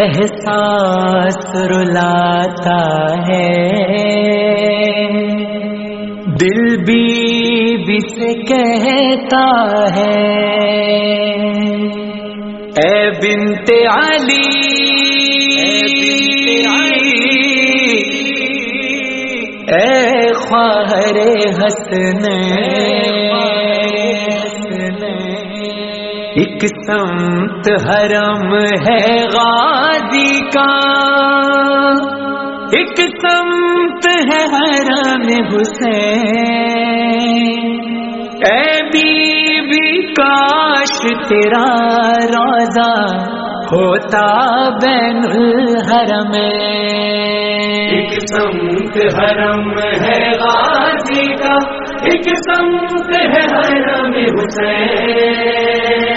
احساس رلاتا ہے۔ دل بھی سے کہتا ہے اے بنت علی۔ اے خواہر حسن۔ ایک سمت حرم ہے غازی کا۔ ایک سمت ہے حرم حسین۔ اے بی بی کاش تیرا روزہ ہوتا بین الحرم۔ ایک سمت حرم ہے غازی کا۔ قسم سے ہے حرم حسین۔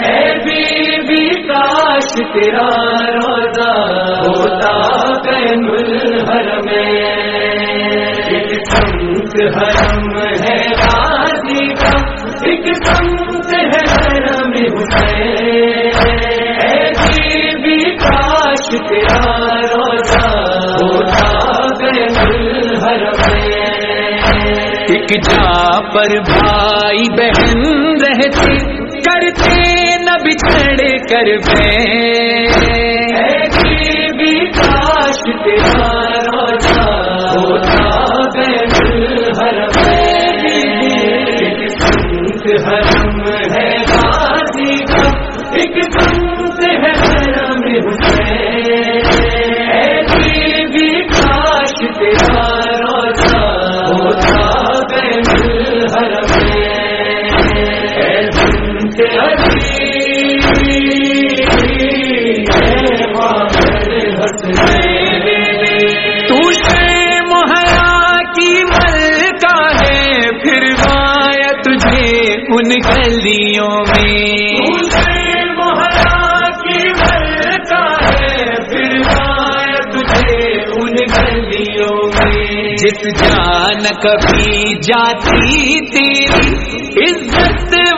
اے بی بی کاش تیرا روزہ ہوتا بین الحرم ایک سمت حرم ہے غازی کا، ایک سمت ایک جا پر بھائی بہن رہتے، کرتے نہ بچھڑ کر بھی کاش تیرا ہوتا بین ان گلیوں میں محرا کی ملکہ ہے پھر تجھے ان گلیوں میں جس جان کبھی جاتی تیری عزت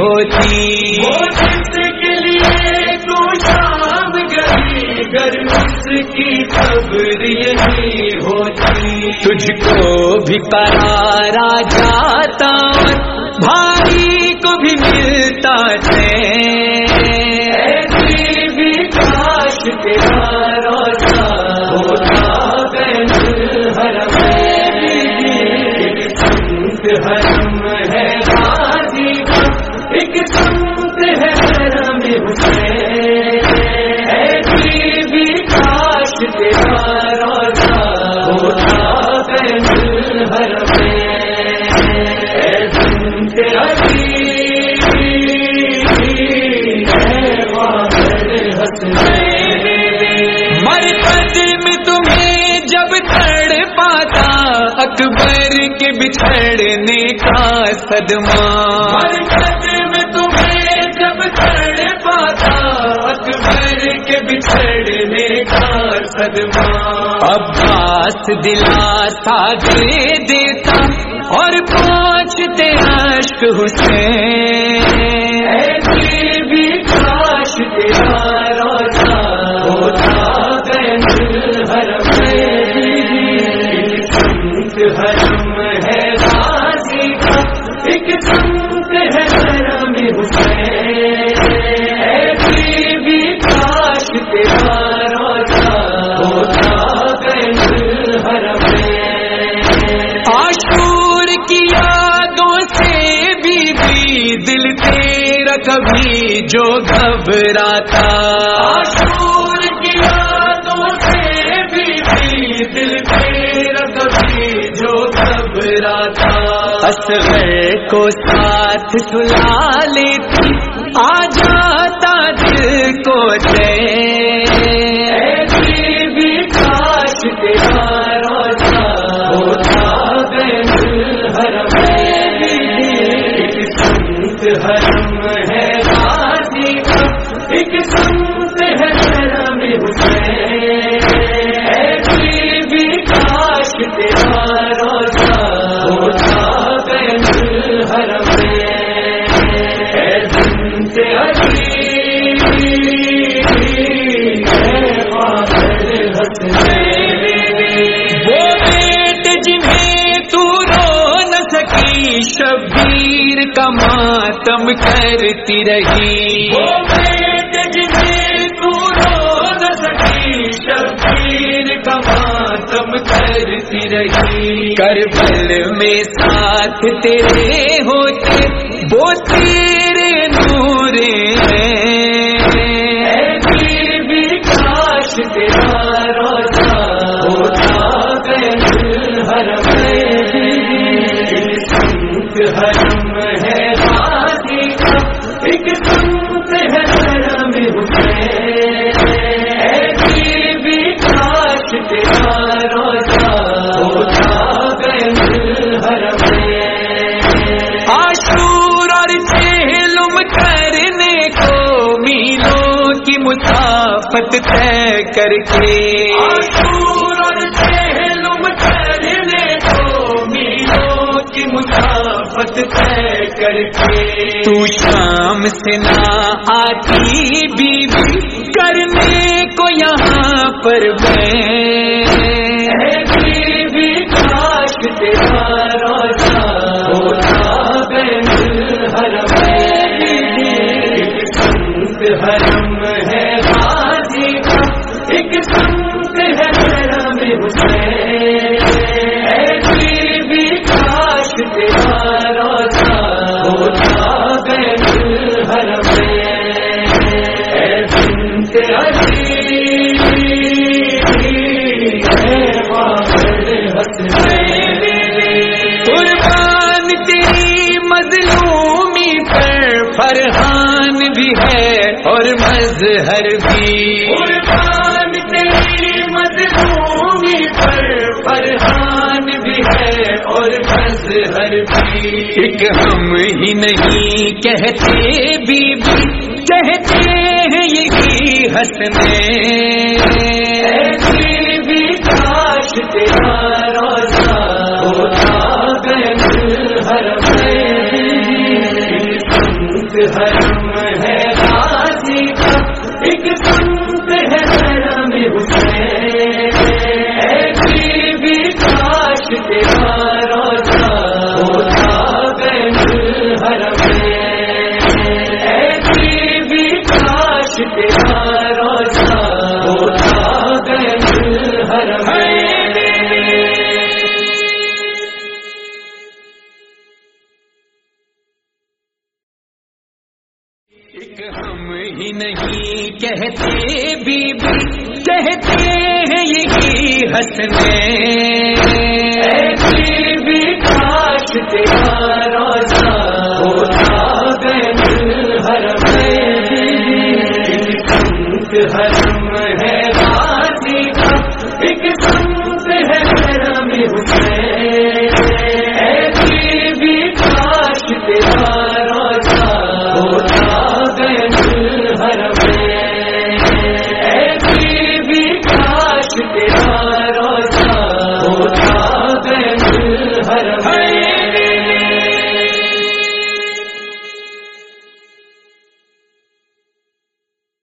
ہوتی۔ وہ جس کے لیے تو شام گئی گر اس کی خبر یہی ہوتی۔ تجھ کو بھی قرارا جاتا۔ مرکز میں تمہیں جب تڑ پاتا، اکبر کے بچھڑنے کا صدمہ۔ مرکز میں تمہیں جب چڑھ پاتا، اکبر کے بچھڑنے کا صدمہ۔ عباس دلاسا دے دیتا اور پہنچتے عشق حسین۔ جی۔ کبھی جو گھبراتا۔ آشور کی یادوں سے بھی دل میرا کبھی جو گھبراتا۔ اصغر کو ساتھ سلا لیتی آ جاتا دل کو چین۔ ماتم کرتی رہی۔ کرتی رہی کربل میں ساتھ تیرے ہوتے وہ تیرے نورے ہیں۔ آفت طے کر کے۔ مسافت طے کر کے۔ تو شام سے نہ آتی بی بی کرنے کو یہاں پر میں۔ بی بی کاش کے قربان تیری مظلومی پر فرحان بھی ہے اور مظہر بھی۔ قربان تیری مظلومی پر فرحان بھی ہے اور بس ہر ایک ہم ہی نہیں کہتے بھی بھی کہتے ہیں یہی ہنسنے بھی کاش تیرا روزہ ہر ہر ہے بھی نہیں کہتے بھی بھی کہتے ہیں یہی ہنسنے بھی کاش تیرا روزہ ہوتا گئے ہر میں ہر